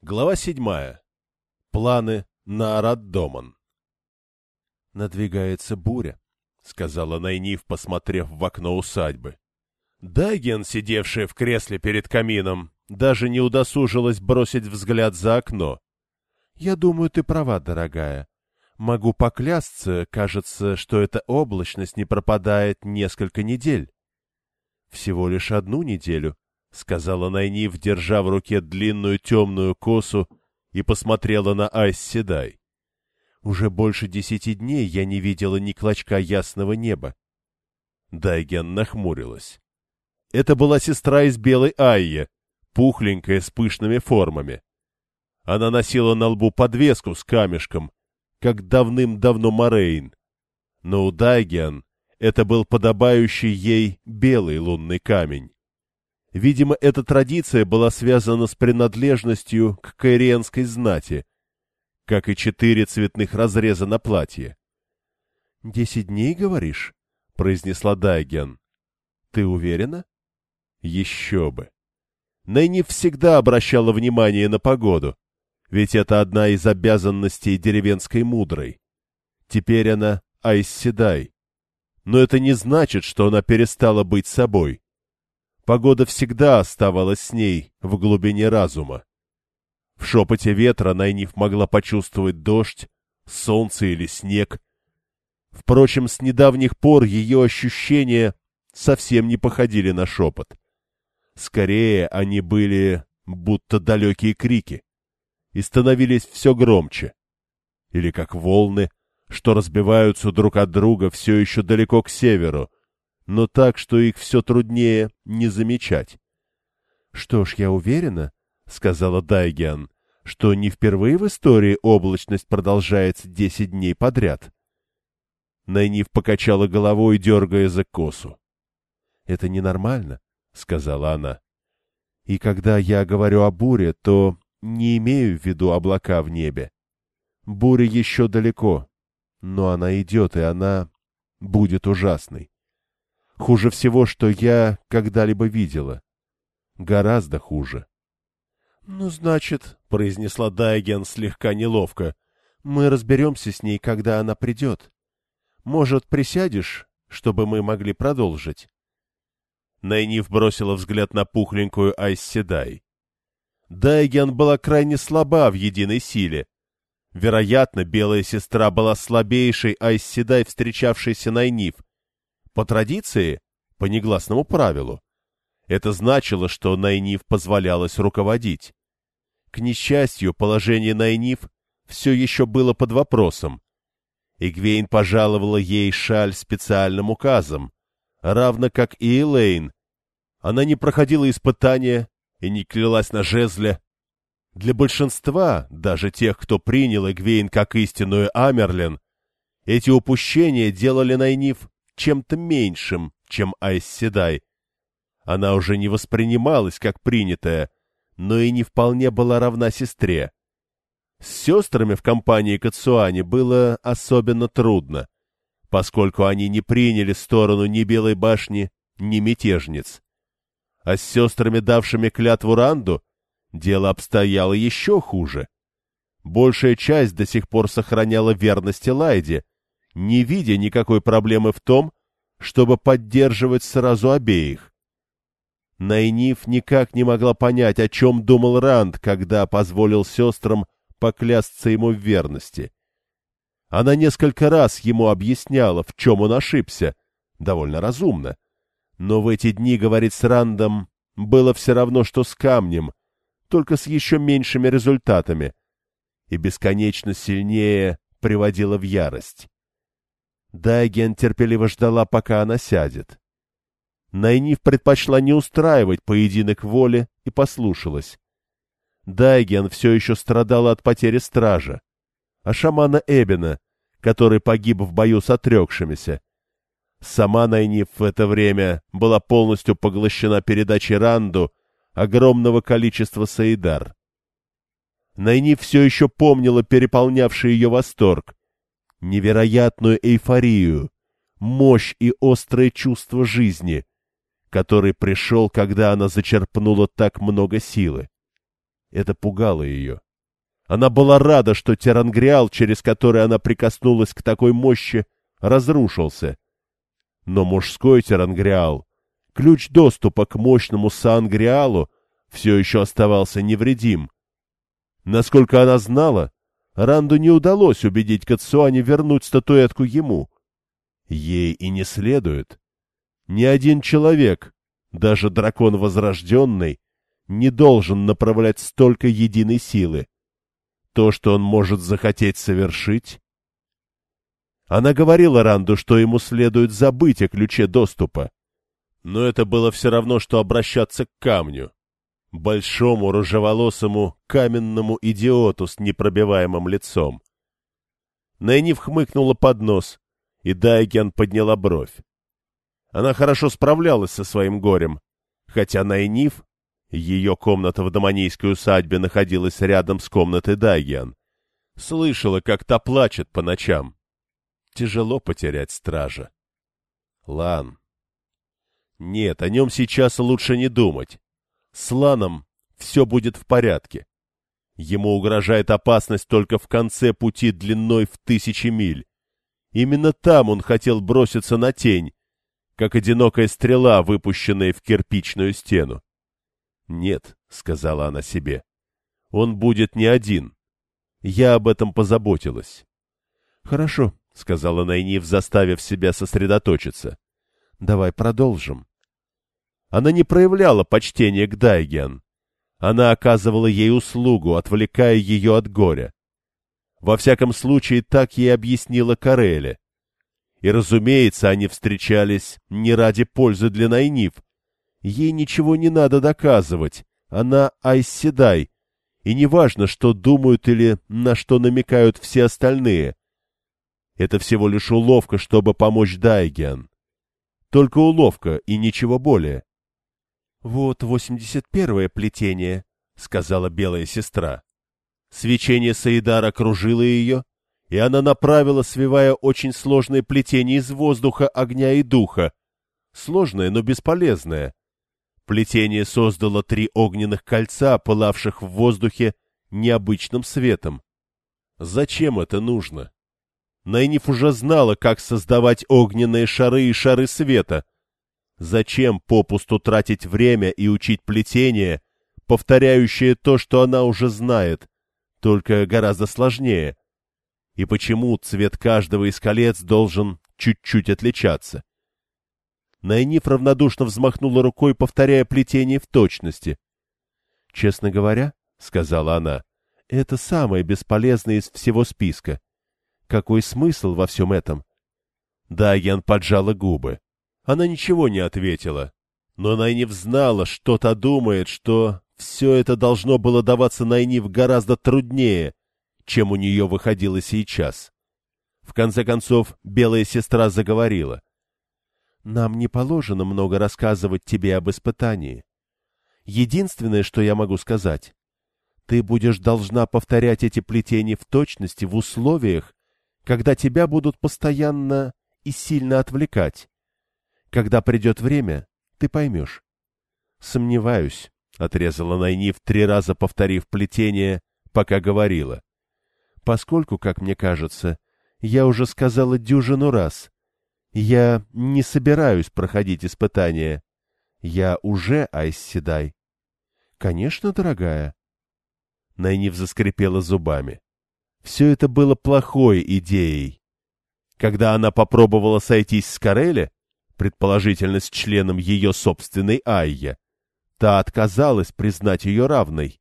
Глава седьмая. Планы на Араддоман. «Надвигается буря», — сказала Найниф, посмотрев в окно усадьбы. Дайген, сидевшая в кресле перед камином, даже не удосужилась бросить взгляд за окно. «Я думаю, ты права, дорогая. Могу поклясться, кажется, что эта облачность не пропадает несколько недель». «Всего лишь одну неделю», — сказала Найниф, держа в руке длинную темную косу, и посмотрела на Айз Седай. «Уже больше десяти дней я не видела ни клочка ясного неба». Дайген нахмурилась. Это была сестра из белой Айя, пухленькая с пышными формами. Она носила на лбу подвеску с камешком, как давным-давно Морейн. Но у Дайген это был подобающий ей белый лунный камень. Видимо, эта традиция была связана с принадлежностью к кайриенской знати, как и четыре цветных разреза на платье. — Десять дней, говоришь? — произнесла Дайген. — Ты уверена? — Еще бы. Нэнни всегда обращала внимание на погоду, ведь это одна из обязанностей деревенской мудрой. Теперь она Айсседай. Но это не значит, что она перестала быть собой. Погода всегда оставалась с ней в глубине разума. В шепоте ветра Найниф могла почувствовать дождь, солнце или снег. Впрочем, с недавних пор ее ощущения совсем не походили на шепот. Скорее, они были будто далекие крики и становились все громче. Или как волны, что разбиваются друг от друга все еще далеко к северу, но так, что их все труднее не замечать. — Что ж, я уверена, — сказала Дайгиан, — что не впервые в истории облачность продолжается десять дней подряд. Найниф покачала головой, дергая за косу. — Это ненормально, — сказала она. — И когда я говорю о буре, то не имею в виду облака в небе. Буря еще далеко, но она идет, и она будет ужасной. Хуже всего, что я когда-либо видела. Гораздо хуже. — Ну, значит, — произнесла Дайген слегка неловко, — мы разберемся с ней, когда она придет. Может, присядешь, чтобы мы могли продолжить? Найниф бросила взгляд на пухленькую Айсседай. Дайген была крайне слаба в единой силе. Вероятно, белая сестра была слабейшей Айсседай, встречавшейся Найниф, по традиции, по негласному правилу, это значило, что Найниф позволялось руководить. К несчастью, положение Найниф все еще было под вопросом. Игвейн пожаловала ей шаль специальным указом, равно как и Элейн. Она не проходила испытания и не клялась на жезле. Для большинства, даже тех, кто принял Игвейн как истинную Амерлин, эти упущения делали Найниф чем-то меньшим, чем Айсседай. Она уже не воспринималась как принятая, но и не вполне была равна сестре. С сестрами в компании Кацуани было особенно трудно, поскольку они не приняли сторону ни Белой башни, ни мятежниц. А с сестрами, давшими клятву Ранду, дело обстояло еще хуже. Большая часть до сих пор сохраняла верность Лайде, не видя никакой проблемы в том, чтобы поддерживать сразу обеих. Найниф никак не могла понять, о чем думал Ранд, когда позволил сестрам поклясться ему в верности. Она несколько раз ему объясняла, в чем он ошибся, довольно разумно. Но в эти дни говорить с Рандом было все равно, что с камнем, только с еще меньшими результатами, и бесконечно сильнее приводила в ярость. Дайген терпеливо ждала, пока она сядет. Найниф предпочла не устраивать поединок воли и послушалась. Дайген все еще страдала от потери стража, а шамана Эбена, который погиб в бою с отрекшимися. Сама Найниф в это время была полностью поглощена передачей Ранду огромного количества Саидар. Найниф все еще помнила переполнявший ее восторг, невероятную эйфорию, мощь и острое чувство жизни, который пришел, когда она зачерпнула так много силы. Это пугало ее. Она была рада, что терангриал, через который она прикоснулась к такой мощи, разрушился. Но мужской терангриал, ключ доступа к мощному сангриалу, все еще оставался невредим. Насколько она знала, Ранду не удалось убедить Кацуани вернуть статуэтку ему. Ей и не следует. Ни один человек, даже дракон возрожденный, не должен направлять столько единой силы. То, что он может захотеть совершить... Она говорила Ранду, что ему следует забыть о ключе доступа. Но это было все равно, что обращаться к камню. Большому, рыжеволосому, каменному идиоту с непробиваемым лицом. Найниф хмыкнула под нос, и Дайген подняла бровь. Она хорошо справлялась со своим горем, хотя Найниф ее комната в доманийской усадьбе находилась рядом с комнатой Дайгиан. Слышала, как та плачет по ночам. Тяжело потерять стража. Лан. Нет, о нем сейчас лучше не думать. С Ланом все будет в порядке. Ему угрожает опасность только в конце пути длиной в тысячи миль. Именно там он хотел броситься на тень, как одинокая стрела, выпущенная в кирпичную стену. «Нет», — сказала она себе, — «он будет не один. Я об этом позаботилась». «Хорошо», — сказала Найниф, заставив себя сосредоточиться. «Давай продолжим». Она не проявляла почтения к Дайген. Она оказывала ей услугу, отвлекая ее от горя. Во всяком случае, так ей объяснила Кареле. И, разумеется, они встречались не ради пользы для Найниф, Ей ничего не надо доказывать. Она Айседай. И неважно, что думают или на что намекают все остальные. Это всего лишь уловка, чтобы помочь Дайгиан. Только уловка и ничего более. — Вот восемьдесят первое плетение, — сказала белая сестра. Свечение Саидара окружило ее, и она направила, свивая очень сложное плетение из воздуха, огня и духа. Сложное, но бесполезное. Плетение создало три огненных кольца, пылавших в воздухе необычным светом. Зачем это нужно? Найниф уже знала, как создавать огненные шары и шары света. Зачем попусту тратить время и учить плетение, повторяющее то, что она уже знает, только гораздо сложнее? И почему цвет каждого из колец должен чуть-чуть отличаться? Найниф равнодушно взмахнула рукой, повторяя плетение в точности. — Честно говоря, — сказала она, — это самое бесполезное из всего списка. Какой смысл во всем этом? Дайян поджала губы. Она ничего не ответила. Но Найниф знала, что-то думает, что все это должно было даваться Найниф гораздо труднее, чем у нее выходило сейчас. В конце концов, белая сестра заговорила. Нам не положено много рассказывать тебе об испытании. Единственное, что я могу сказать, ты будешь должна повторять эти плетения в точности в условиях, когда тебя будут постоянно и сильно отвлекать. Когда придет время, ты поймешь. Сомневаюсь, — отрезала Найниф, три раза повторив плетение, пока говорила. Поскольку, как мне кажется, я уже сказала дюжину раз, я не собираюсь проходить испытания. Я уже Айсседай. Конечно, дорогая. Найниф заскрипела зубами. Все это было плохой идеей. Когда она попробовала сойтись с Кареле, предположительно с членом ее собственной Айя, та отказалась признать ее равной.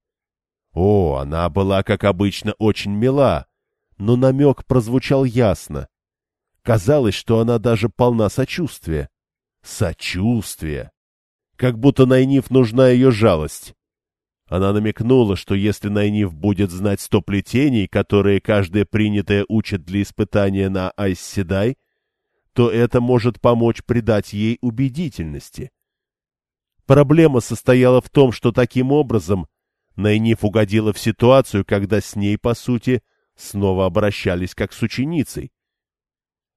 О, она была, как обычно, очень мила, но намек прозвучал ясно. Казалось, что она даже полна сочувствия. Сочувствие! Как будто Найниф нужна ее жалость. Она намекнула, что если Найниф будет знать сто плетений, которые каждое принятое учит для испытания на Айсседай, то это может помочь придать ей убедительности. Проблема состояла в том, что таким образом Найниф угодила в ситуацию, когда с ней, по сути, снова обращались как с ученицей.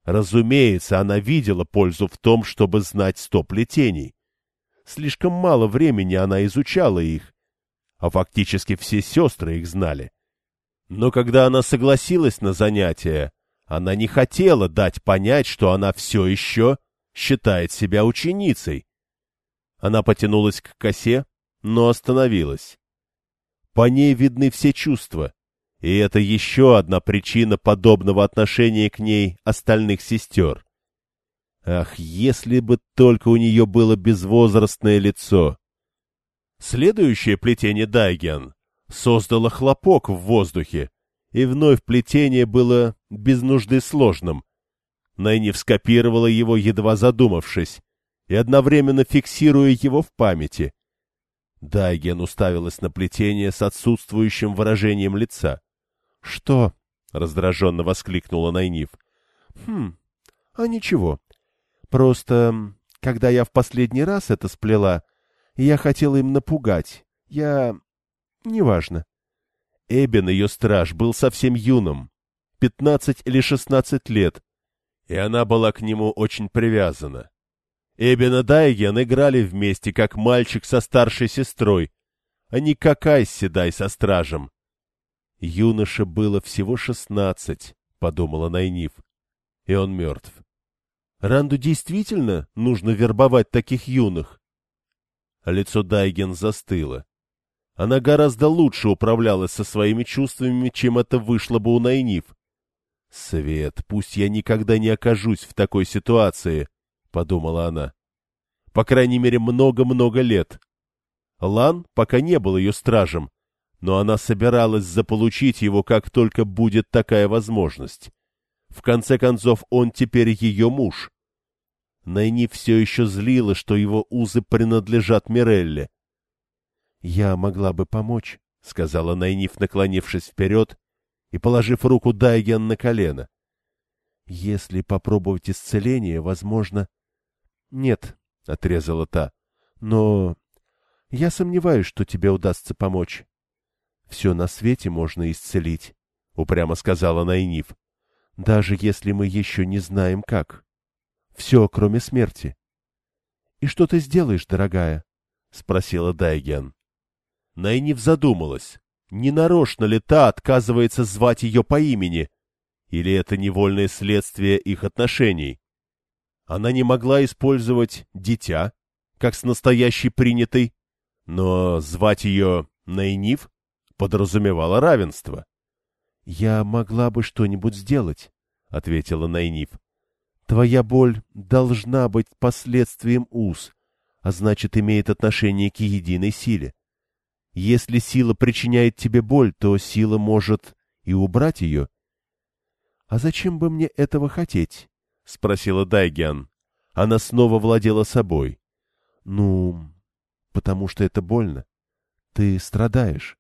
Разумеется, она видела пользу в том, чтобы знать сто плетений. Слишком мало времени она изучала их. а фактически все сестры их знали. Но когда она согласилась на занятия, она не хотела дать понять, что она все еще считает себя ученицей. Она потянулась к косе, но остановилась. По ней видны все чувства, и это еще одна причина подобного отношения к ней остальных сестер. Ах, если бы только у нее было безвозрастное лицо! Следующее плетение Дайген создало хлопок в воздухе, и вновь плетение было без нужды сложным. Найниф скопировала его, едва задумавшись, и одновременно фиксируя его в памяти. Дайген уставилась на плетение с отсутствующим выражением лица. — Что? — раздраженно воскликнула Найниф. — Хм, а ничего. Просто, когда я в последний раз это сплела, я хотела им напугать. Я... Неважно. Эбен, ее страж, был совсем юным, пятнадцать или шестнадцать лет, и она была к нему очень привязана. Эбен и Дайген играли вместе, как мальчик со старшей сестрой, а не как Айсседай со стражем. Юноше было всего шестнадцать, — подумала Найниф, — и он мертв. Ранду действительно нужно вербовать таких юных? Лицо Дайген застыло. Она гораздо лучше управлялась со своими чувствами, чем это вышло бы у Найниф. «Свет, пусть я никогда не окажусь в такой ситуации», — подумала она. «По крайней мере, много-много лет». Лан пока не был ее стражем, но она собиралась заполучить его, как только будет такая возможность. В конце концов, он теперь ее муж. Найни все еще злила, что его узы принадлежат Мирелле. — Я могла бы помочь, — сказала Найниф, наклонившись вперед и положив руку Дайген на колено. — Если попробовать исцеление, возможно... — Нет, — отрезала та, — но... Я сомневаюсь, что тебе удастся помочь. — Все на свете можно исцелить, — упрямо сказала Найниф, — даже если мы еще не знаем как. Все, кроме смерти. — И что ты сделаешь, дорогая? — спросила Дайген. Найниф задумалась, не нарочно ли та отказывается звать ее по имени, или это невольное следствие их отношений. Она не могла использовать «дитя», как с настоящей принятой, но звать ее Найниф подразумевало равенство. — Я могла бы что-нибудь сделать, — ответила Найниф. — Твоя боль должна быть последствием уз, а значит, имеет отношение к единой силе. Если сила причиняет тебе боль, то сила может и убрать ее. — А зачем бы мне этого хотеть? — спросила Дайгиан. Она снова владела собой. — Ну, потому что это больно. Ты страдаешь.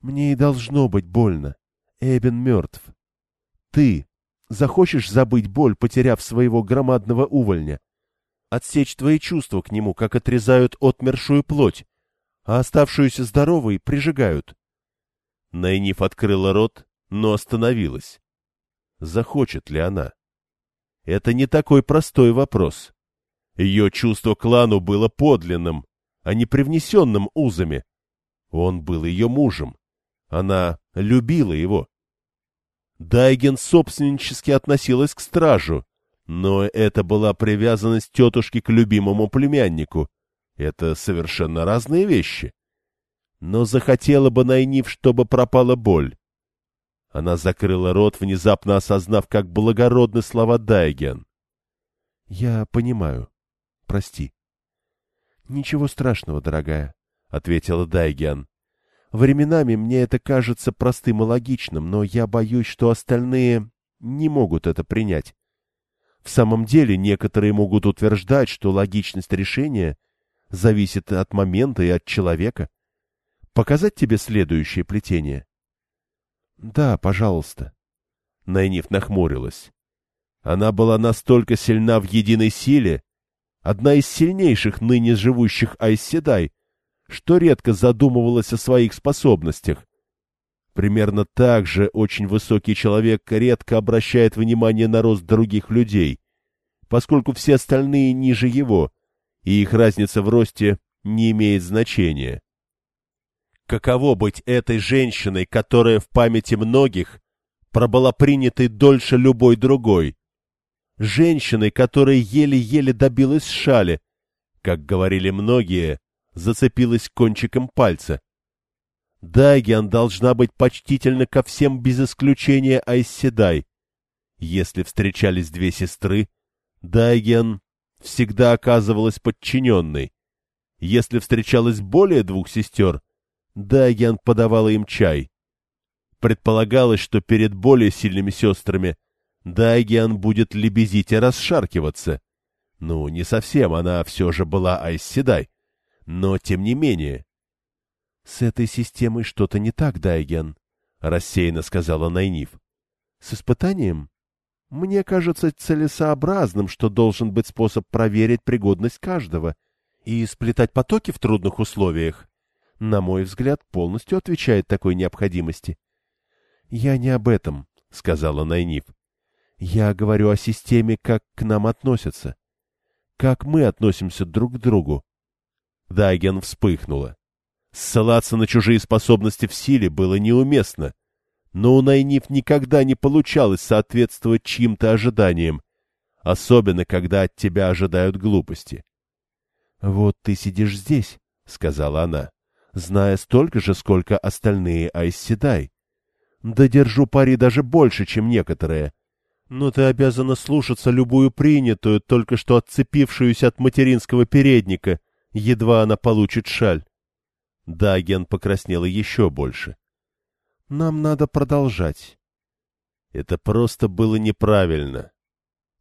Мне и должно быть больно. Эбен мертв. Ты захочешь забыть боль, потеряв своего громадного увольня? Отсечь твои чувства к нему, как отрезают отмершую плоть, а оставшуюся здоровой прижигают. Найниф открыла рот, но остановилась. Захочет ли она? Это не такой простой вопрос. Ее чувство к клану было подлинным, а не привнесенным узами. Он был ее мужем. Она любила его. Дайген собственнически относилась к стражу, но это была привязанность тетушки к любимому племяннику — это совершенно разные вещи. Но захотела бы Найниф, чтобы пропала боль. Она закрыла рот, внезапно осознав, как благородны слова Дайген. — Я понимаю. Прости. — Ничего страшного, дорогая, — ответила Дайген. — Временами мне это кажется простым и логичным, но я боюсь, что остальные не могут это принять. В самом деле, некоторые могут утверждать, что логичность решения — зависит от момента и от человека. Показать тебе следующее плетение? — Да, пожалуйста. Найниф нахмурилась. Она была настолько сильна в единой силе, одна из сильнейших ныне живущих Айседай, что редко задумывалась о своих способностях. Примерно так же очень высокий человек редко обращает внимание на рост других людей, поскольку все остальные ниже его — и их разница в росте не имеет значения. Каково быть этой женщиной, которая в памяти многих пробыла принятой дольше любой другой? Женщиной, которая еле-еле добилась шали, как говорили многие, зацепилась кончиком пальца. Дайгиан должна быть почтительна ко всем без исключения Айседай. Если встречались две сестры, Дайгиан всегда оказывалась подчиненной. Если встречалось более двух сестер, Дайгиан подавала им чай. Предполагалось, что перед более сильными сестрами Дайгиан будет лебезить и расшаркиваться. Ну, не совсем, она все же была Айсседай. Но, тем не менее... — С этой системой что-то не так, Дайген, — рассеянно сказала Найниф. — С испытанием? Мне кажется целесообразным, что должен быть способ проверить пригодность каждого и сплетать потоки в трудных условиях. На мой взгляд, полностью отвечает такой необходимости. — Я не об этом, — сказала Найниф. — Я говорю о системе, как к нам относятся. Как мы относимся друг к другу. Дайген вспыхнула. Ссылаться на чужие способности в силе было неуместно, но у Найниф никогда не получалось соответствовать чьим-то ожиданиям, особенно когда от тебя ожидают глупости. — Вот ты сидишь здесь, — сказала она, — зная столько же, сколько остальные Айсседай. Да держу пари даже больше, чем некоторые. Но ты обязана слушаться любую принятую, только что отцепившуюся от материнского передника — едва она получит шаль. Даген покраснела еще больше. «Нам надо продолжать». Это просто было неправильно.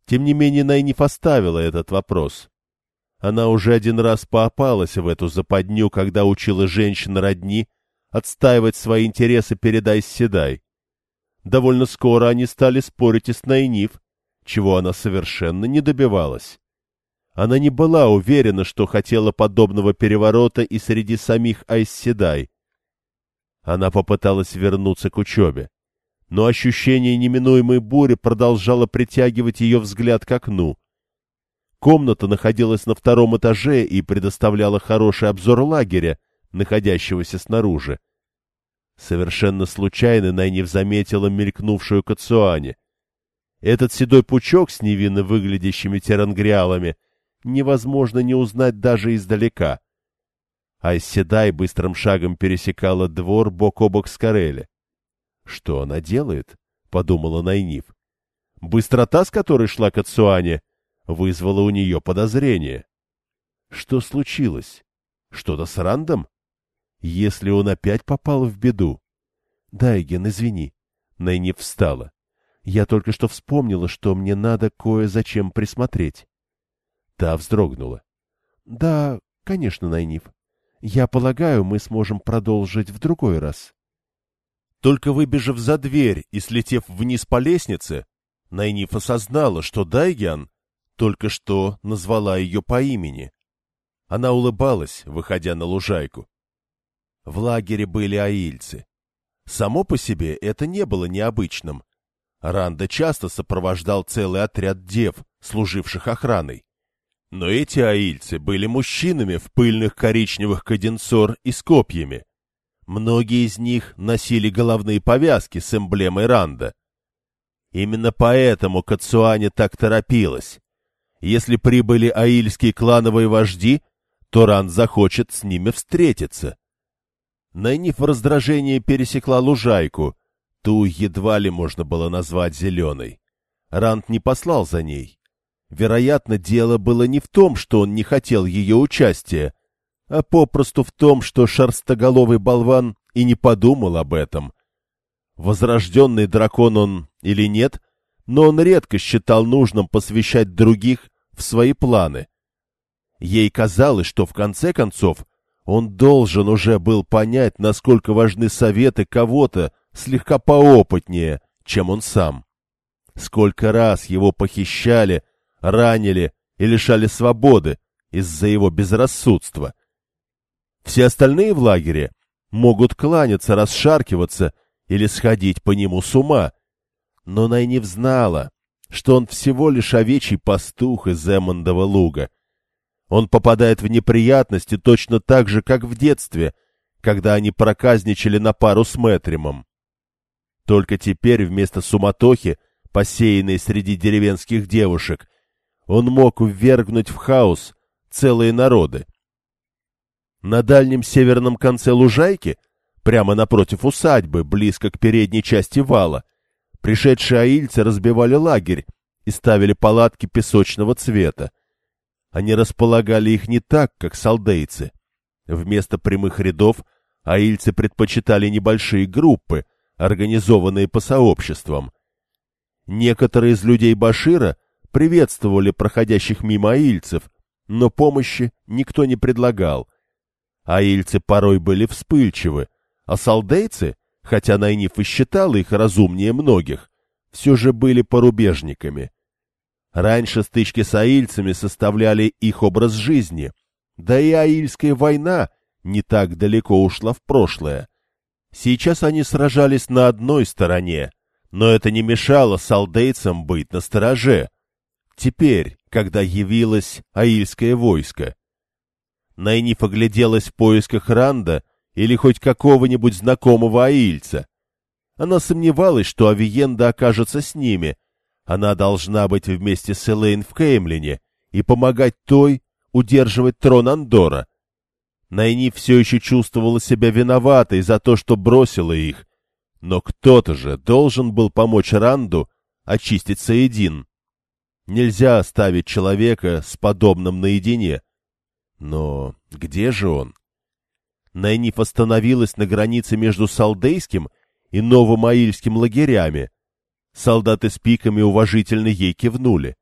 Тем не менее, Найниф оставила этот вопрос. Она уже один раз попалась в эту западню, когда учила женщин родни отстаивать свои интересы перед Айсседай. Довольно скоро они стали спорить и с Найниф, чего она совершенно не добивалась. Она не была уверена, что хотела подобного переворота и среди самих Айсседай. Она попыталась вернуться к учебе, но ощущение неминуемой бури продолжало притягивать ее взгляд к окну. Комната находилась на втором этаже и предоставляла хороший обзор лагеря, находящегося снаружи. Совершенно случайно Найниф заметила мелькнувшую Кацуане. Этот седой пучок с невинно выглядящими терангриалами — невозможно не узнать даже издалека. Айседай быстрым шагом пересекала двор бок о бок с Карелли. «Что она делает?» — подумала Найниф. Быстрота, с которой шла Кацуане, вызвала у нее подозрение. Что случилось? Что-то с Рандом? Если он опять попал в беду? Дайген, извини. Найниф встала. Я только что вспомнила, что мне надо кое-зачем присмотреть. Та вздрогнула. — Да, конечно, Найниф. Я полагаю, мы сможем продолжить в другой раз. Только выбежав за дверь и слетев вниз по лестнице, Найниф осознала, что Дайгиан только что назвала ее по имени. Она улыбалась, выходя на лужайку. В лагере были аильцы. Само по себе это не было необычным. Ранда часто сопровождал целый отряд дев, служивших охраной. Но эти аильцы были мужчинами в пыльных коричневых каденсор и с копьями. Многие из них носили головные повязки с эмблемой Ранда. Именно поэтому Кацуане так торопилась. Если прибыли аильские клановые вожди, то Ранд захочет с ними встретиться. Найниф в раздражении пересекла лужайку, ту едва ли можно было назвать зеленой. Ранд не послал за ней. Вероятно, дело было не в том, что он не хотел ее участия, а попросту в том, что шерстоголовый болван и не подумал об этом. Возрожденный дракон он или нет, но он редко считал нужным посвящать других в свои планы. Ей казалось, что в конце концов он должен уже был понять, насколько важны советы кого-то слегка поопытнее, чем он сам. Сколько раз его похищали, ранили и лишали свободы из-за его безрассудства. Все остальные в лагере могут кланяться, расшаркиваться или сходить по нему с ума. Но Найнив знала, что он всего лишь овечий пастух из Эммондова луга. Он попадает в неприятности точно так же, как в детстве, когда они проказничали на пару с Мэтримом. Только теперь вместо суматохи, посеянной среди деревенских девушек, он мог ввергнуть в хаос целые народы. На дальнем северном конце лужайки, прямо напротив усадьбы, близко к передней части вала, пришедшие аильцы разбивали лагерь и ставили палатки песочного цвета. Они располагали их не так, как салдейцы. Вместо прямых рядов аильцы предпочитали небольшие группы, организованные по сообществам. Некоторые из людей Башира приветствовали проходящих мимо аильцев, но помощи никто не предлагал. Аильцы порой были вспыльчивы, а салдейцы, хотя Найниф и считал их разумнее многих, все же были порубежниками. Раньше стычки с аильцами составляли их образ жизни, да и аильская война не так далеко ушла в прошлое. Сейчас они сражались на одной стороне, но это не мешало салдейцам быть на стороже. Теперь, когда явилось аильское войско. Найниф огляделась в поисках Ранда или хоть какого-нибудь знакомого аильца. Она сомневалась, что Авиенда окажется с ними. Она должна быть вместе с Элейн в Кеймлине и помогать той удерживать трон Андора. Найни все еще чувствовала себя виноватой за то, что бросила их. Но кто-то же должен был помочь Ранду очистить Саедин. Нельзя оставить человека с подобным наедине. Но где же он? Найниф остановилась на границе между Салдейским и Новомаильским лагерями. Солдаты с пиками уважительно ей кивнули.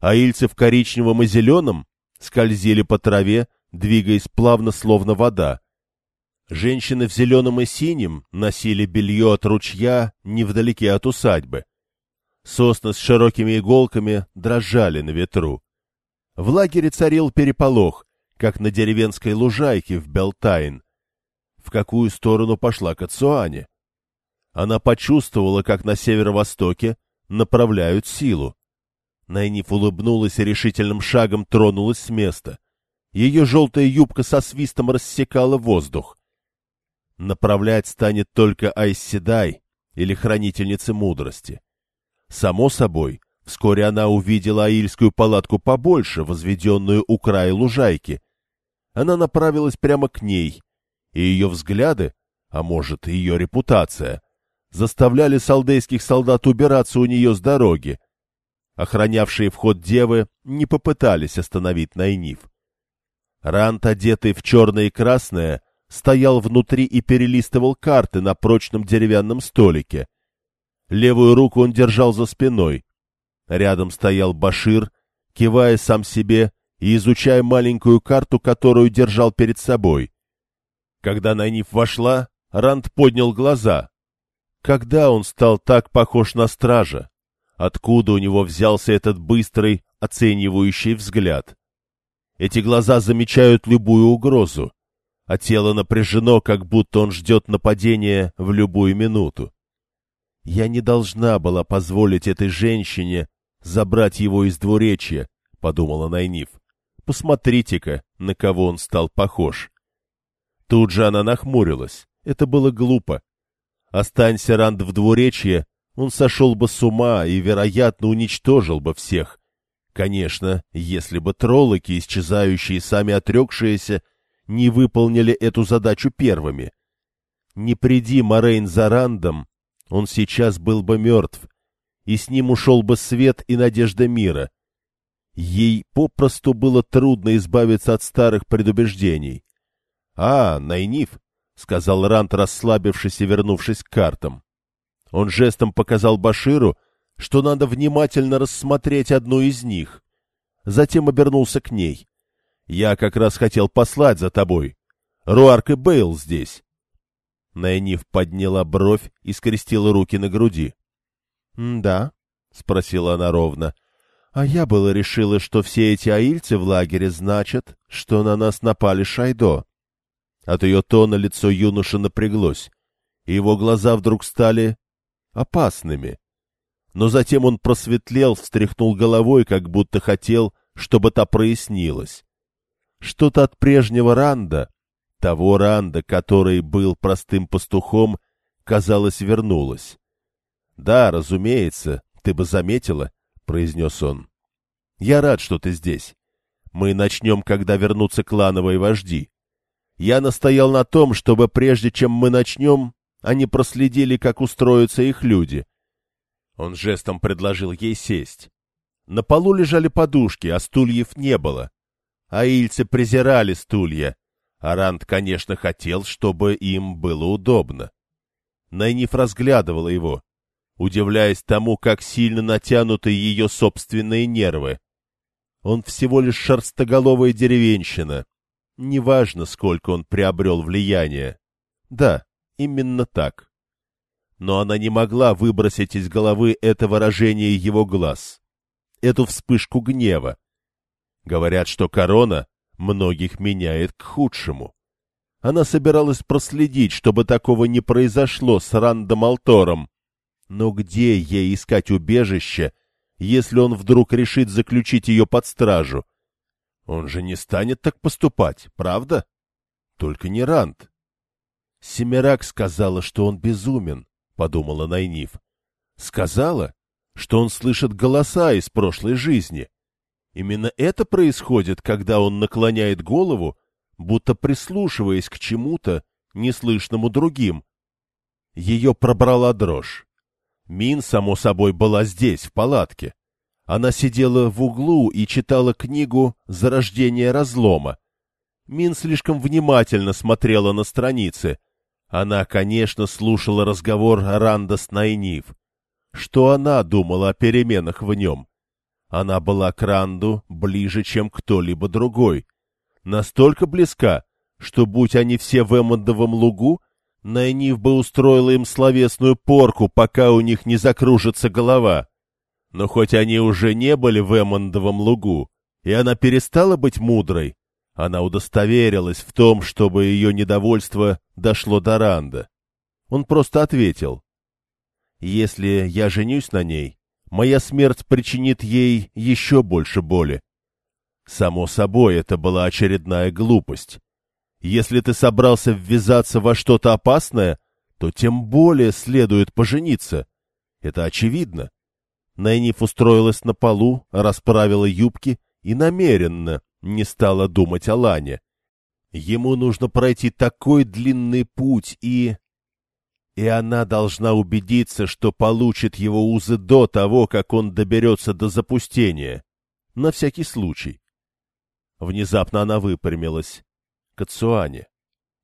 Аильцы в коричневом и зеленом скользили по траве, двигаясь плавно, словно вода. Женщины в зеленом и синем носили белье от ручья невдалеке от усадьбы. Сосны с широкими иголками дрожали на ветру. В лагере царил переполох, как на деревенской лужайке в Белтайн. В какую сторону пошла Кацуане? Она почувствовала, как на северо-востоке направляют силу. Найниф улыбнулась и решительным шагом тронулась с места. Ее желтая юбка со свистом рассекала воздух. Направлять станет только Айсседай или Хранительница Мудрости. Само собой, вскоре она увидела аильскую палатку побольше, возведенную у края лужайки. Она направилась прямо к ней, и ее взгляды, а может, ее репутация, заставляли салдейских солдат убираться у нее с дороги. Охранявшие вход девы не попытались остановить Найниф. Рант, одетый в черное и красное, стоял внутри и перелистывал карты на прочном деревянном столике. Левую руку он держал за спиной. Рядом стоял Башир, кивая сам себе и изучая маленькую карту, которую держал перед собой. Когда Найниф вошла, Ранд поднял глаза. Когда он стал так похож на стража? Откуда у него взялся этот быстрый, оценивающий взгляд? Эти глаза замечают любую угрозу, а тело напряжено, как будто он ждет нападения в любую минуту. Я не должна была позволить этой женщине забрать его из двуречья, — подумала Найниф. Посмотрите-ка, на кого он стал похож. Тут же она нахмурилась. Это было глупо. Останься Ранд в двуречье, он сошел бы с ума и, вероятно, уничтожил бы всех, Конечно, если бы троллоки, исчезающие сами отрекшиеся, не выполнили эту задачу первыми. Не приди Морейн за Рандом, он сейчас был бы мертв, и с ним ушел бы свет и надежда мира. Ей попросту было трудно избавиться от старых предубеждений. — А, Найниф, — сказал Ранд, расслабившись и вернувшись к картам. Он жестом показал Баширу, что надо внимательно рассмотреть одну из них. Затем обернулся к ней. «Я как раз хотел послать за тобой. Руарк и Бейл здесь». Найниф подняла бровь и скрестила руки на груди. «Да», — спросила она ровно. «А я было решила, что все эти аильцы в лагере значат, что на нас напали Шайдо». От ее тона лицо юноши напряглось, и его глаза вдруг стали опасными но затем он просветлел, встряхнул головой, как будто хотел, чтобы та прояснилась. Что-то от прежнего Ранда, того Ранда, который был простым пастухом, казалось, вернулась. — Да, разумеется, ты бы заметила, — произнес он. — Я рад, что ты здесь. Мы начнем, когда вернутся клановые вожди. Я настоял на том, чтобы прежде чем мы начнем, они проследили, как устроятся их люди. Он жестом предложил ей сесть. На полу лежали подушки, а стульев не было. Аильцы презирали стулья. Арант, конечно, хотел, чтобы им было удобно. Найниф разглядывала его, удивляясь тому, как сильно натянуты ее собственные нервы. Он всего лишь шерстоголовая деревенщина. Неважно, сколько он приобрел влияния. Да, именно так. Но она не могла выбросить из головы это выражение его глаз, эту вспышку гнева. Говорят, что корона многих меняет к худшему. Она собиралась проследить, чтобы такого не произошло с Рандом Алтором. Но где ей искать убежище, если он вдруг решит заключить ее под стражу? Он же не станет так поступать, правда? Только не Ранд. Семерак сказала, что он безумен, — подумала Найниф. Сказала, что он слышит голоса из прошлой жизни. Именно это происходит, когда он наклоняет голову, будто прислушиваясь к чему-то, неслышному другим. Ее пробрала дрожь. Мин, само собой, была здесь, в палатке. Она сидела в углу и читала книгу «Зарождение разлома». Мин слишком внимательно смотрела на страницы. Она, конечно, слушала разговор Ранда с Найниф. Что она думала о переменах в нем? Она была к Ранду ближе, чем кто-либо другой. Настолько близка, что, будь они все в Эммондовом лугу, Найниф бы устроила им словесную порку, пока у них не закружится голова. Но хоть они уже не были в Эммондовом лугу, и она перестала быть мудрой, она удостоверилась в том, чтобы ее недовольство дошло до Ранда. Он просто ответил. «Если я женюсь на ней, моя смерть причинит ей еще больше боли. Само собой, это была очередная глупость. Если ты собрался ввязаться во что-то опасное, то тем более следует пожениться. Это очевидно. Найниф устроилась на полу, расправила юбки и намеренно не стала думать о Лане. Ему нужно пройти такой длинный путь и... И она должна убедиться, что получит его узы до того, как он доберется до запустения. На всякий случай. Внезапно она выпрямилась. Кацуане.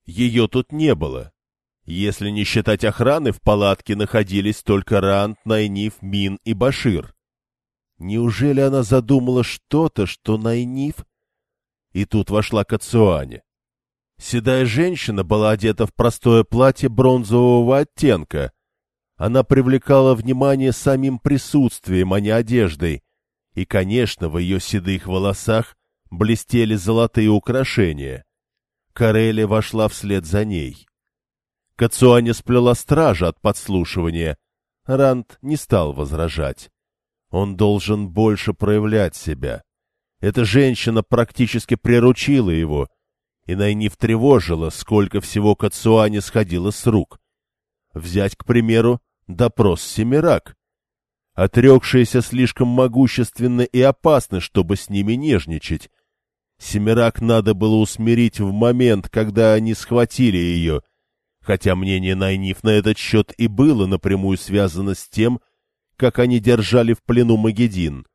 Ее тут не было. Если не считать охраны, в палатке находились только Рант, Найниф, Мин и Башир. Неужели она задумала что-то, что Найниф... И тут вошла Кацуане. Седая женщина была одета в простое платье бронзового оттенка. Она привлекала внимание самим присутствием, а не одеждой. И, конечно, в ее седых волосах блестели золотые украшения. Карелли вошла вслед за ней. Кацуане сплела стража от подслушивания. Ранд не стал возражать. Он должен больше проявлять себя. Эта женщина практически приручила его, и Найниф тревожила, сколько всего Кацуане сходило с рук. Взять, к примеру, допрос Семирак. Отрекшиеся слишком могущественны и опасны, чтобы с ними нежничать. Семирак надо было усмирить в момент, когда они схватили ее, хотя мнение Найниф на этот счет и было напрямую связано с тем, как они держали в плену Магедин.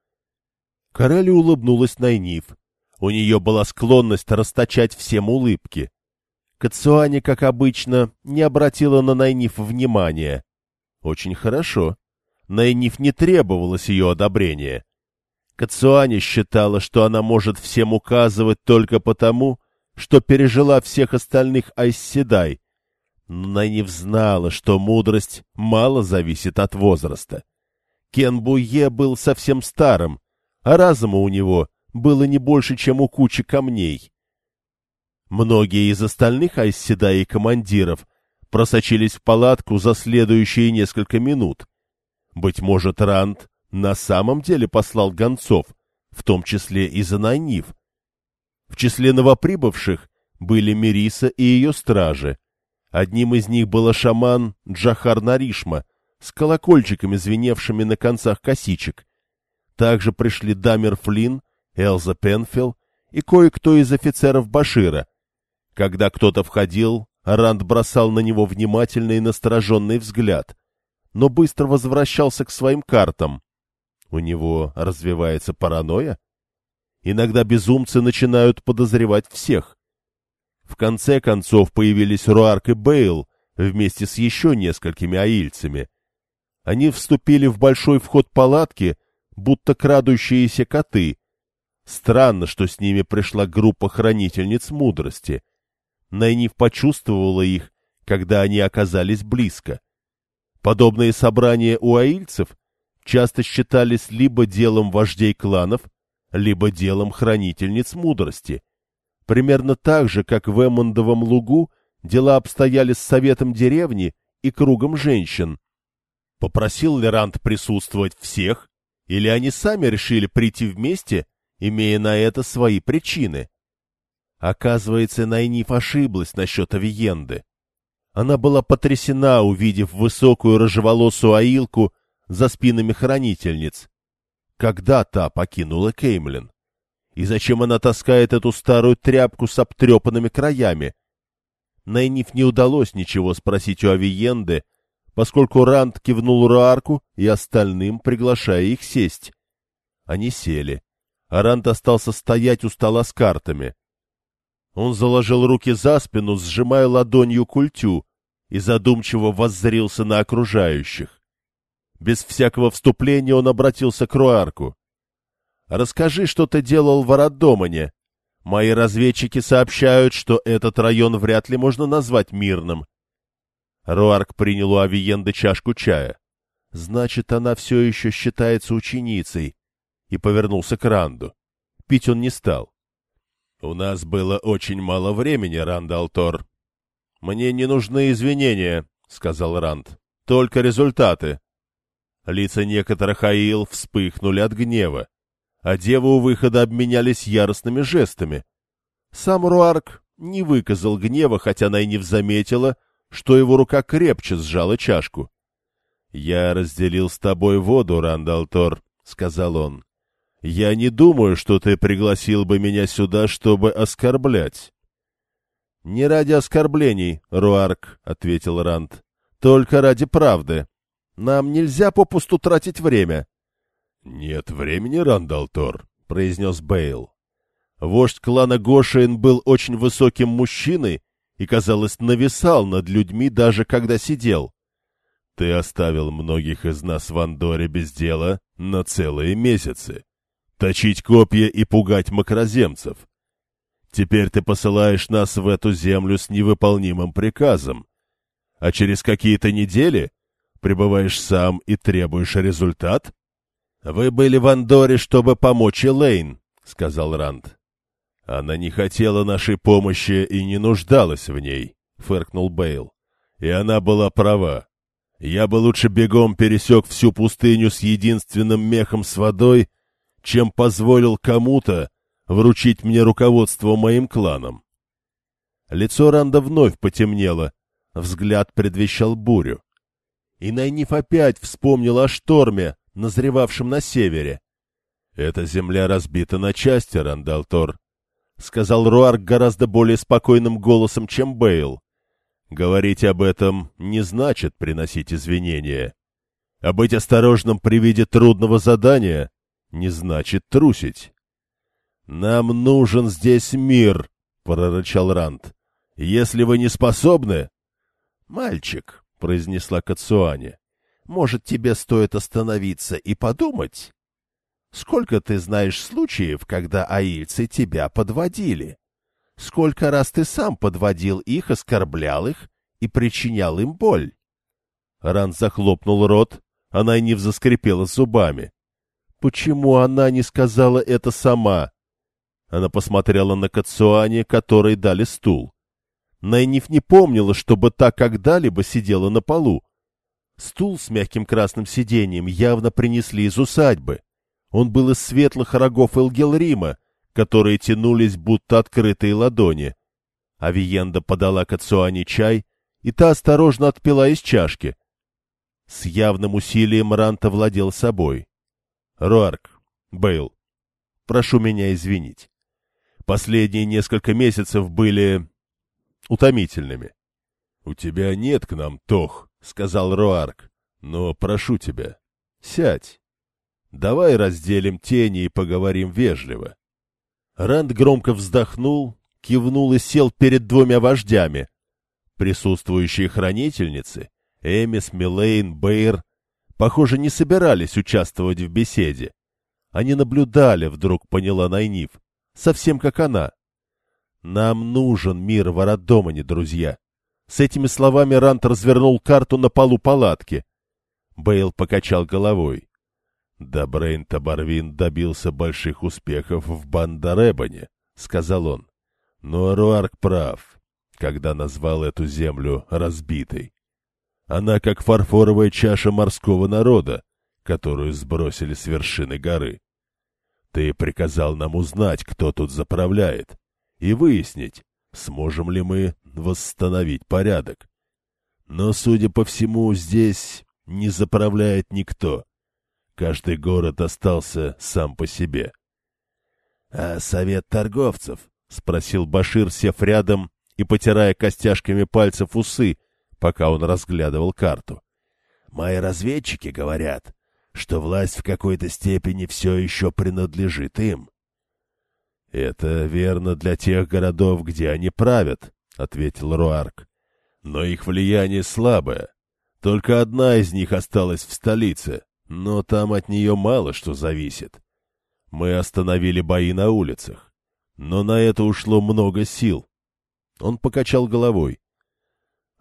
Король улыбнулась Найниф. У нее была склонность расточать всем улыбки. Кацуане, как обычно, не обратила на Найниф внимания. Очень хорошо. Найниф не требовалось ее одобрения. Кацуане считала, что она может всем указывать только потому, что пережила всех остальных Айсседай. Но Найниф знала, что мудрость мало зависит от возраста. Кен Буе был совсем старым, а разума у него было не больше, чем у кучи камней. Многие из остальных Айсседай и командиров просочились в палатку за следующие несколько минут. Быть может, Ранд на самом деле послал гонцов, в том числе и за Найниф. В числе новоприбывших были Мериса и ее стражи. Одним из них был шаман Джахар Наришма с колокольчиками, звеневшими на концах косичек. Также пришли Дамер Флинн, Элза Пенфилл и кое-кто из офицеров Башира. Когда кто-то входил, Ранд бросал на него внимательный и настороженный взгляд, но быстро возвращался к своим картам. У него развивается паранойя? Иногда безумцы начинают подозревать всех. В конце концов появились Руарк и Бейл вместе с еще несколькими аильцами. Они вступили в большой вход палатки, будто крадущиеся коты. Странно, что с ними пришла группа хранительниц мудрости. Найниф почувствовала их, когда они оказались близко. Подобные собрания у аильцев часто считались либо делом вождей кланов, либо делом хранительниц мудрости. Примерно так же, как в Эммондовом лугу дела обстояли с советом деревни и кругом женщин. Попросил Лерант присутствовать всех, или они сами решили прийти вместе, имея на это свои причины? Оказывается, Найниф ошиблась насчет Авиенды. Она была потрясена, увидев высокую рыжеволосую аилку за спинами хранительниц. Когда та покинула Кеймлин? И зачем она таскает эту старую тряпку с обтрепанными краями? Найниф не удалось ничего спросить у Авиенды, поскольку Ранд кивнул Руарку и остальным, приглашая их сесть. Они сели, а Ранд остался стоять у стола с картами. Он заложил руки за спину, сжимая ладонью культю, и задумчиво воззрился на окружающих. Без всякого вступления он обратился к Руарку. Расскажи, что ты делал в Арадомане. Мои разведчики сообщают, что этот район вряд ли можно назвать мирным. Руарк принял у Авиенды чашку чая. Значит, она все еще считается ученицей. И повернулся к Ранду. Пить он не стал. — У нас было очень мало времени, Рандалтор. — Мне не нужны извинения, — сказал Ранд. — Только результаты. Лица некоторых Аил вспыхнули от гнева а девы у выхода обменялись яростными жестами. Сам Руарк не выказал гнева, хотя Найниф заметила, что его рука крепче сжала чашку. — Я разделил с тобой воду, Рандалтор, — сказал он. — Я не думаю, что ты пригласил бы меня сюда, чтобы оскорблять. — Не ради оскорблений, Руарк, — ответил Ранд, — только ради правды. Нам нельзя попусту тратить время. — Нет времени, Рандалтор, — произнес Бейл. Вождь клана Гошин был очень высоким мужчиной и, казалось, нависал над людьми, даже когда сидел. Ты оставил многих из нас в Андоре без дела на целые месяцы. Точить копья и пугать макроземцев. Теперь ты посылаешь нас в эту землю с невыполнимым приказом. А через какие-то недели прибываешь сам и требуешь результат? «Вы были в Андоре, чтобы помочь Элейн», — сказал Ранд. «Она не хотела нашей помощи и не нуждалась в ней», — фыркнул Бейл. «И она была права. Я бы лучше бегом пересек всю пустыню с единственным мехом с водой, чем позволил кому-то вручить мне руководство моим кланом». Лицо Ранда вновь потемнело, взгляд предвещал бурю. И Найниф опять вспомнил о шторме, назревавшим на севере. — Эта земля разбита на части, Рандалтор, — сказал Руарк гораздо более спокойным голосом, чем Бейл. — Говорить об этом не значит приносить извинения. А быть осторожным при виде трудного задания не значит трусить. — Нам нужен здесь мир, — прорычал Ранд. — Если вы не способны... — Мальчик, — произнесла Кацуане, может, тебе стоит остановиться и подумать? Сколько ты знаешь случаев, когда аильцы тебя подводили? Сколько раз ты сам подводил их, оскорблял их и причинял им боль? Ран захлопнул рот, она не заскрипела зубами. Почему она не сказала это сама? Она посмотрела на Кацуане, которой дали стул. Найниф не помнила, чтобы та когда-либо сидела на полу. Стул с мягким красным сиденьем явно принесли из усадьбы. Он был из светлых рогов Элгелрима, которые тянулись будто открытые ладони. Авиенда подала Кацуане чай, и та осторожно отпила из чашки. С явным усилием Рант овладел собой. — Руарк, Бейл, прошу меня извинить. Последние несколько месяцев были утомительными. — У тебя нет к нам, Тох, — сказал Руарк, — но прошу тебя, сядь. Давай разделим тени и поговорим вежливо. Ранд громко вздохнул, кивнул и сел перед двумя вождями. Присутствующие хранительницы, Эмис, Милейн, Бейр, похоже, не собирались участвовать в беседе. Они наблюдали, вдруг поняла Найниф, совсем как она. «Нам нужен мир в Ародомане, друзья». С этими словами Рант развернул карту на полу палатки. Бейл покачал головой. «Да Брейн Табарвин добился больших успехов в Бандаребане», — сказал он. «Но Аруарк прав, когда назвал эту землю разбитой. Она как фарфоровая чаша морского народа, которую сбросили с вершины горы. Ты приказал нам узнать, кто тут заправляет, и выяснить, сможем ли мы восстановить порядок. Но, судя по всему, здесь не заправляет никто. Каждый город остался сам по себе. — А совет торговцев? — спросил Башир, сев рядом и потирая костяшками пальцев усы, пока он разглядывал карту. — Мои разведчики говорят, что власть в какой-то степени все еще принадлежит им. — Это верно для тех городов, где они правят, — ответил Руарк. — Но их влияние слабое. Только одна из них осталась в столице, но там от нее мало что зависит. Мы остановили бои на улицах, но на это ушло много сил. Он покачал головой.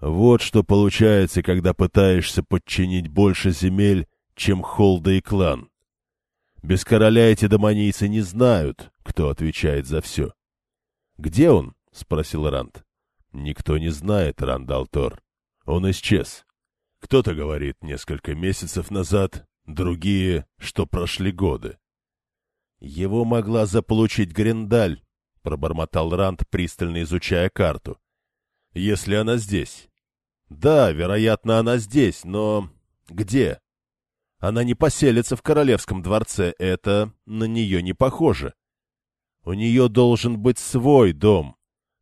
Вот что получается, когда пытаешься подчинить больше земель, чем Холда и клан. Без короля эти домонийцы не знают, кто отвечает за все. — Где он? — спросил Ранд. — Никто не знает, Рандалтор. Он исчез. Кто-то говорит несколько месяцев назад, другие, что прошли годы. Его могла заполучить Гриндаль, пробормотал Ранд, пристально изучая карту. Если она здесь. Да, вероятно, она здесь, но где? Она не поселится в королевском дворце, это на нее не похоже. У нее должен быть свой дом,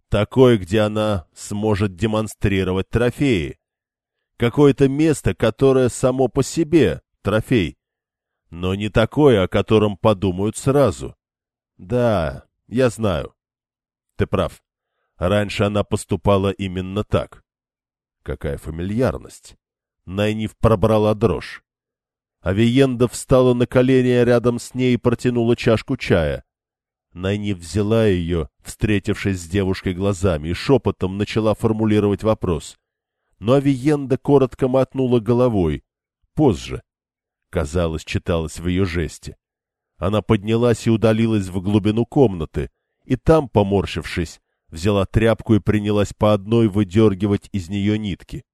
такой, где она сможет демонстрировать трофеи. Какое-то место, которое само по себе трофей, но не такое, о котором подумают сразу. Да, я знаю. Ты прав. Раньше она поступала именно так. Какая фамильярность. Найниф пробрала дрожь. Авиенда встала на колени рядом с ней и протянула чашку чая. Найниф взяла ее, встретившись с девушкой глазами, и шепотом начала формулировать вопрос. Но Авиенда коротко мотнула головой. Позже, казалось, читалось в ее жесте. Она поднялась и удалилась в глубину комнаты, и там, поморщившись, взяла тряпку и принялась по одной выдергивать из нее нитки.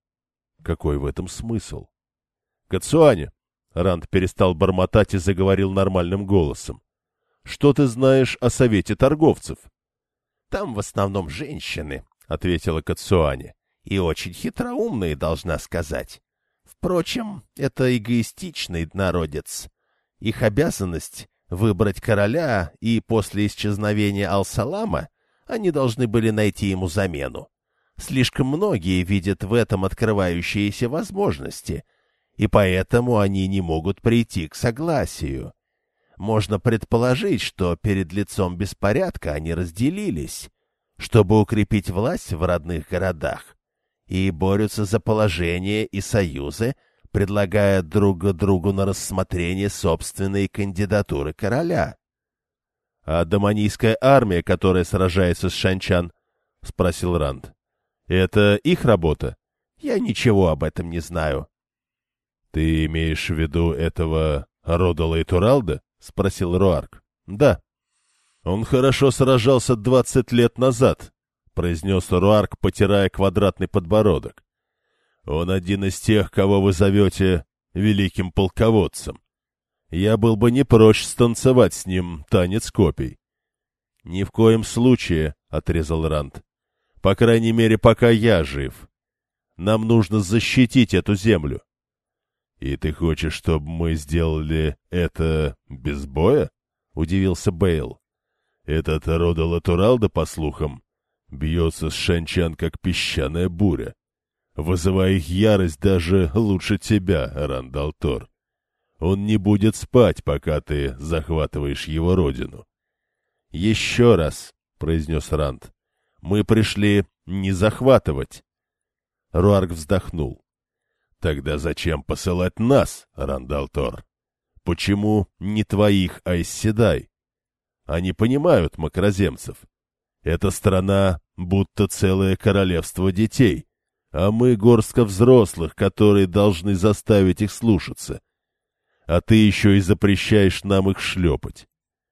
Какой в этом смысл? — Кацуаня! — Ранд перестал бормотать и заговорил нормальным голосом. — Что ты знаешь о совете торговцев? — Там в основном женщины, — ответила Кацуаня, — и очень хитроумные, должна сказать. Впрочем, это эгоистичный народец. Их обязанность — выбрать короля, и после исчезновения Ал-Салама они должны были найти ему замену. Слишком многие видят в этом открывающиеся возможности, и поэтому они не могут прийти к согласию. Можно предположить, что перед лицом беспорядка они разделились, чтобы укрепить власть в родных городах и борются за положение и союзы, предлагая друг другу на рассмотрение собственные кандидатуры короля. — А доманийская армия, которая сражается с Шанчан? — спросил Ранд. — Это их работа? — Я ничего об этом не знаю. — Ты имеешь в виду этого Родала и Туралда? — спросил Руарк. — Да. Он хорошо сражался двадцать лет назад, произнес Руарк, потирая квадратный подбородок. Он один из тех, кого вы зовете великим полководцем. Я был бы не прочь станцевать с ним танец копий. — Ни в коем случае, — отрезал Ранд. — По крайней мере, пока я жив. Нам нужно защитить эту землю. И ты хочешь, чтобы мы сделали это без боя? Удивился Бейл. Этот Рода Латуралда, по слухам, бьется с Шанчан, как песчаная буря, вызывая их ярость даже лучше тебя, Рандалтор. Он не будет спать, пока ты захватываешь его родину. — Еще раз, — произнес Ранд, — мы пришли не захватывать. Руарк вздохнул. — Тогда зачем посылать нас, Рандалтор? Почему не твоих Айсседай? Они понимают макроземцев. Эта страна будто целое королевство детей, а мы горстка взрослых, которые должны заставить их слушаться. А ты еще и запрещаешь нам их шлепать.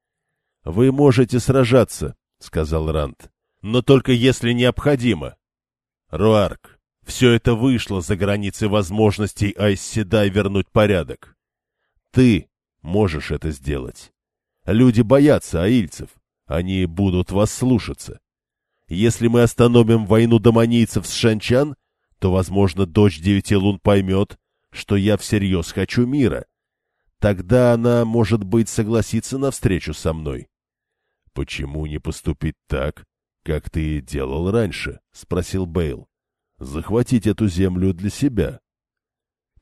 — Вы можете сражаться, — сказал Ранд, — но только если необходимо. Руарк, все это вышло за границы возможностей Айсседай вернуть порядок. Ты можешь это сделать. Люди боятся аильцев. Они будут вас слушаться. Если мы остановим войну домонийцев с Шанчан, то, возможно, дочь девяти лун поймет, что я всерьез хочу мира. Тогда она, может быть, согласится на встречу со мной. — Почему не поступить так, как ты делал раньше? — спросил Бейл. — Захватить эту землю для себя.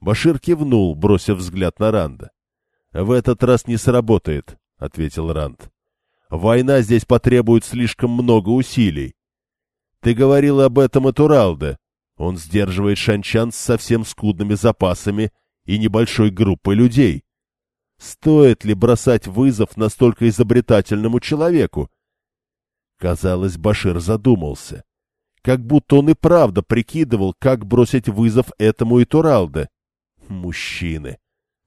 Башир кивнул, бросив взгляд на Ранда. — В этот раз не сработает, — ответил Ранд. — Война здесь потребует слишком много усилий. Ты говорил об этом и Туралде. Он сдерживает шанчан с совсем скудными запасами и небольшой группой людей. Стоит ли бросать вызов настолько изобретательному человеку? Казалось, Башир задумался. Как будто он и правда прикидывал, как бросить вызов этому и. Мужчины.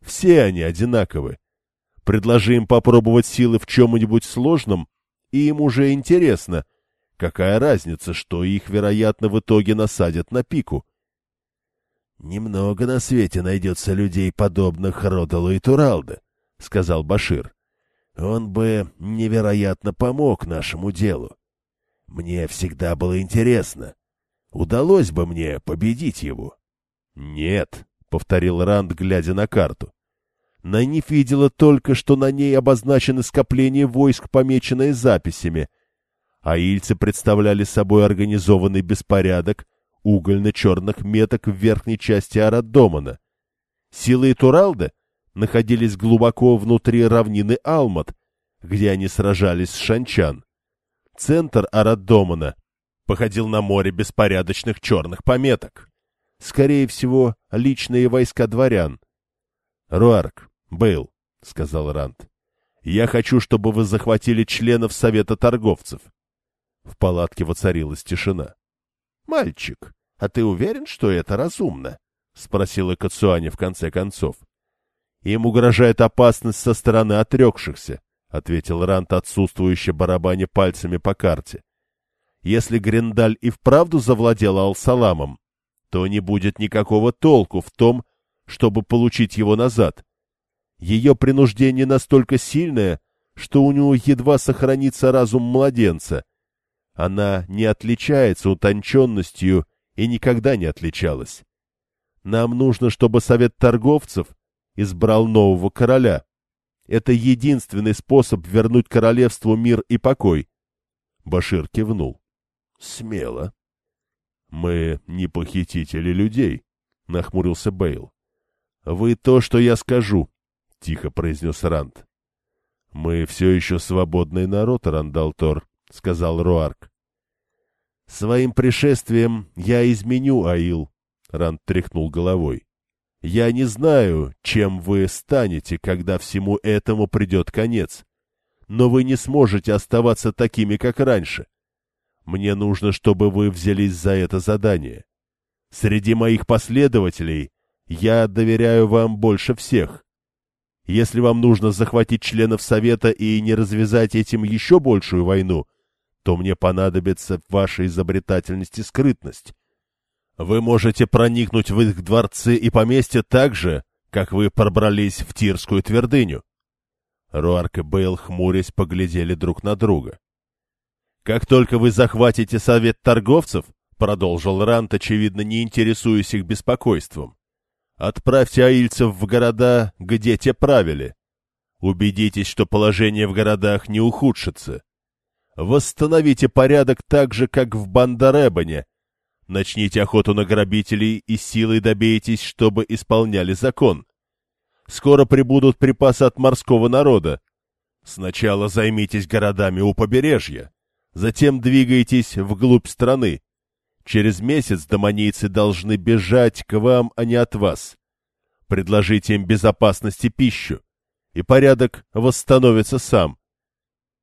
Все они одинаковы. Предложи им попробовать силы в чем-нибудь сложном, и им уже интересно. Какая разница, что их, вероятно, в итоге насадят на пику? «Немного на свете найдется людей, подобных Родалу и Туралде», — сказал Башир. «Он бы невероятно помог нашему делу. Мне всегда было интересно, удалось бы мне победить его». «Нет», — повторил Ранд, глядя на карту. Найниф видела только, что на ней обозначены скопления войск, помеченные записями. А ильцы представляли собой организованный беспорядок угольно-черных меток в верхней части Араддомана. Силы Туралда находились глубоко внутри равнины Алмат, где они сражались с Шанчан. Центр Араддомана походил на море беспорядочных черных пометок. Скорее всего, личные войска дворян. Руарк, Бейл, — сказал Ранд, — я хочу, чтобы вы захватили членов Совета торговцев. В палатке воцарилась тишина. — Мальчик, а ты уверен, что это разумно? — спросила Кацуани в конце концов. — Им угрожает опасность со стороны отрекшихся, — ответил Рант, отсутствующе барабаня пальцами по карте. Если Гриндаль и вправду завладел Алсаламом, то не будет никакого толку в том, чтобы получить его назад. Ее принуждение настолько сильное, что у него едва сохранится разум младенца. Она не отличается утонченностью и никогда не отличалась. Нам нужно, чтобы Совет торговцев избрал нового короля. Это единственный способ вернуть королевству мир и покой. Башир кивнул. — Смело. — Мы не похитители людей, — нахмурился Бейл. — Вы то, что я скажу, — тихо произнес Ранд. — Мы все еще свободный народ, Рандалтор, — сказал Руарк. — Своим пришествием я изменю Аил, — Ранд тряхнул головой. — Я не знаю, чем вы станете, когда всему этому придет конец, но вы не сможете оставаться такими, как раньше. Мне нужно, чтобы вы взялись за это задание. Среди моих последователей я доверяю вам больше всех. Если вам нужно захватить членов Совета и не развязать этим еще большую войну, то мне понадобится ваша изобретательность и скрытность. Вы можете проникнуть в их дворцы и поместья так же, как вы пробрались в Тирскую твердыню. Руарк и Бейл, хмурясь, поглядели друг на друга. Как только вы захватите совет торговцев, продолжил Рант, очевидно, не интересуясь их беспокойством, отправьте аильцев в города, где те правили. Убедитесь, что положение в городах не ухудшится. Восстановите порядок так же, как в Бандаребане. Начните охоту на грабителей и силой добейтесь, чтобы исполняли закон. Скоро прибудут припасы от морского народа. Сначала займитесь городами у побережья, затем двигайтесь вглубь страны. Через месяц домонийцы должны бежать к вам, а не от вас. Предложите им безопасности пищу, и порядок восстановится сам.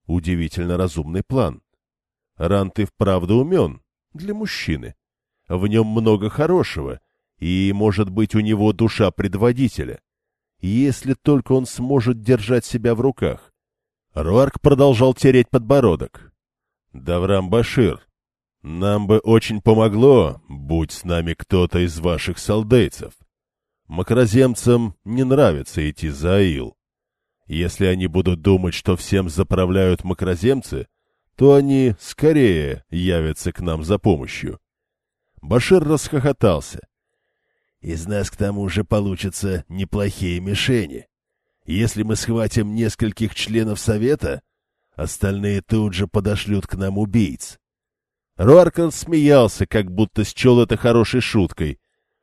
Удивительно разумный план. Рант и вправду умен для мужчины. В нем много хорошего, и, может быть, у него душа предводителя если только он сможет держать себя в руках. Руарк продолжал тереть подбородок. «Даврам Башир, нам бы очень помогло, будь с нами кто-то из ваших солдейцев. Макроземцам не нравится идти за Аил. Если они будут думать, что всем заправляют макроземцы, то они скорее явятся к нам за помощью». Башир расхохотался. Из нас к тому же получатся неплохие мишени. Если мы схватим нескольких членов Совета, остальные тут же подошлют к нам убийц. Руаркан смеялся, как будто счел это хорошей шуткой.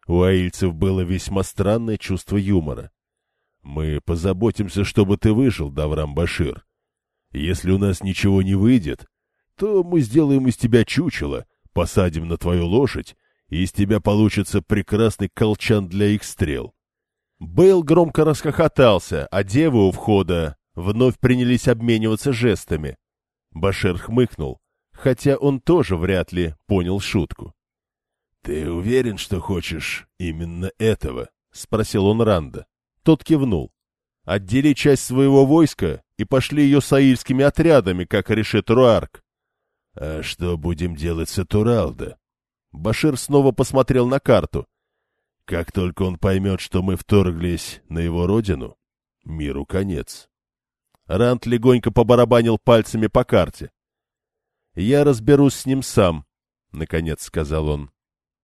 У аильцев было весьма странное чувство юмора. «Мы позаботимся, чтобы ты выжил, Даврам Башир. Если у нас ничего не выйдет, то мы сделаем из тебя чучело, посадим на твою лошадь и из тебя получится прекрасный колчан для их стрел. Бейл громко расхохотался, а девы у входа вновь принялись обмениваться жестами. Башер хмыкнул, хотя он тоже вряд ли понял шутку. — Ты уверен, что хочешь именно этого? — спросил он Ранда. Тот кивнул. — Отдели часть своего войска и пошли ее саильскими отрядами, как решит Руарк. — А что будем делать с Атуралда? Башир снова посмотрел на карту. Как только он поймет, что мы вторглись на его родину, миру конец. Рант легонько побарабанил пальцами по карте. — Я разберусь с ним сам, — наконец сказал он.